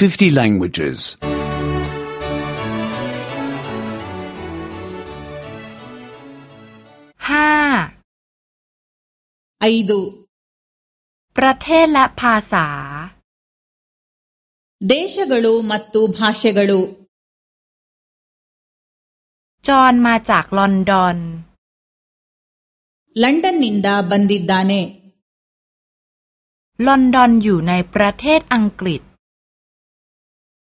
50 languages. ห้า ಐದು ประเทศและภาษา ದೇಶಗಳು ಮತ್ತು ಭಾಷೆಗಳು จอห์นมาจากลอนดอน ಲಂಡನ್ನಿಂದ ಬಂದಿದ್ದಾನೆ ลอนดอนอยู่ในประเทศอังกฤษ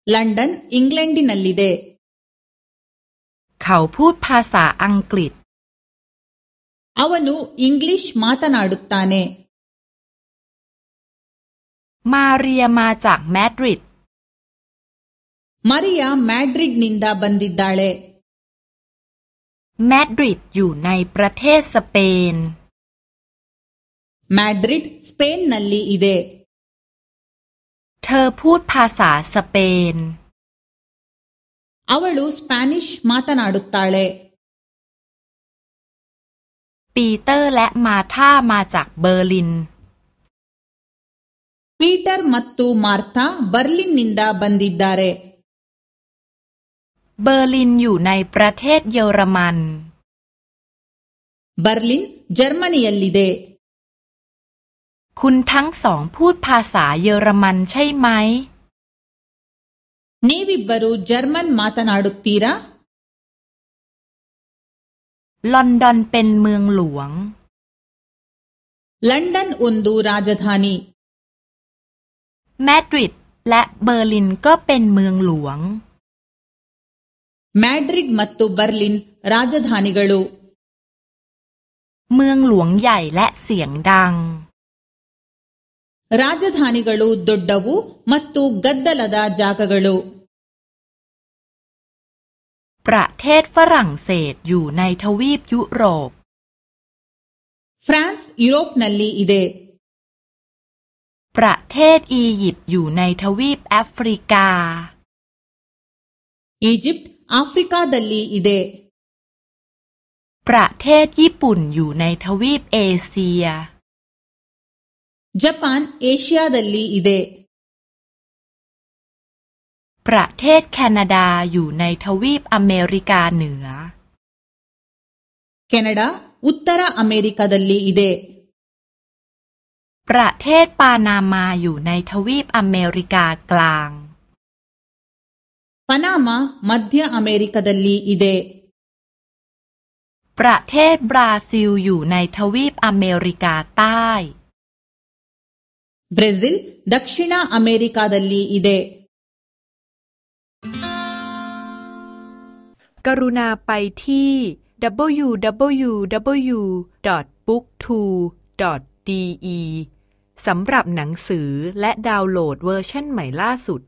ಲಂಡನ್ ಇಂಗ್ಲೆಂಡಿನಲ್ಲಿದೆ เขาพูดภาษาอังกฤษ ಅವನು ಇಂಗ್ಲಿಷ್ ಮಾತನಾಡುತ್ತಾನೆ มาเรียมาจากแมดริด ಮರಿಯಾ ಮ್ಯಾಡ್ರಿಡ್ನಿಂದ ಬಂದಿದ್ದಾಳೆ แมดริดอยู่ในประเทศสเปน ಮ್ಯಾಡ್ರಿಡ್ ಸ್ಪೇನ್ನಲ್ಲಿ ಇದೆ เธอพูดภาษาสเปน ಅವಳು ಸ್ಪ್ಯಾನಿಷ್ ಮಾತನಾಡುತ್ತಾಳೆ ปีเตอร์และมาธามาจากเบอร์ลิน ಪೀಟರ್ ಮತ್ತು ಮಾರ್ಥಾ ಬರ್ಲಿನ್ನಿಂದ ಬಂದಿದ್ದಾರೆ เบอร์ลินอยู่ในประเทศเยอรมัน ಬರ್ಲಿನ್ ಜರ್ಮನಿಯಲ್ಲಿದೆ คุณทั้งสองพูดภาษาเยอรมันใช่ไหม ನೀವಿಬ್ಬರು ಜರ್ಮನ್ ಮಾತನಾಡುತ್ತೀರಾ ลอนดอนเป็นเมืองหลวง ಲಂಡನ್ ಒಂದು ರಾಜಧಾನಿ แมดริดและเบอร์ลินก็เป็นเมืองหลวง ಮ್ಯಾಡ್ರಿಡ್ ಮತ್ತು ಬರ್ಲಿನ್ ರಾಜಧಾನಿಗಳು เมืองหลวงใหญ่และเสียงดัง ರಾಜಧಾನಿಗಳು ದೊಡ್ಡವು ಮತ್ತು ಗದ್ದಲದ ಜಾಗಗಳು ประเทศฝรั่งเศสอยู่ในทวีปยุโรป ಫ್ರಾನ್ಸ್ ಯುರೋಪ್ನಲ್ಲಿ ಇದೆ ประเทศอียิปต์อยู่ในทวีปแอฟริกา ಈಜಿಪ್ಟ್ ಆಫ್ರಿಕಾದಲ್ಲಿ ಇದೆ ประเทศญี่ปุ่นอยู่ในทวีปเอเชีย ಜಪಾನ್ ಏಷ್ಯಾದಲ್ಲಿ ಇದೆ ประเทศแคนาดาอยู่ในทวีปอเมริกาเหนือ ಕೆನಡಾ ಉತ್ತರ ಅಮೆರಿಕದಲ್ಲಿ ಇದೆ ประเทศปานามาอยู่ในทวีปอเมริกากลาง ಪನಾಮ ಮಧ್ಯ ಅಮೆರಿಕದಲ್ಲಿ ಇದೆ ประเทศบราซิลอยู่ในทวีปอเมริกาใต้ ಬ್ರೆಜಿಲ್ ದಕ್ಷಿಣ ಅಮೆರಿಕದಲ್ಲಿ ಇದೆ กรุณาไปที่ www.booktwo.de สำหรับหนังสือและดาวน์โหลดเวอร์ชันใหม่ล่าสุด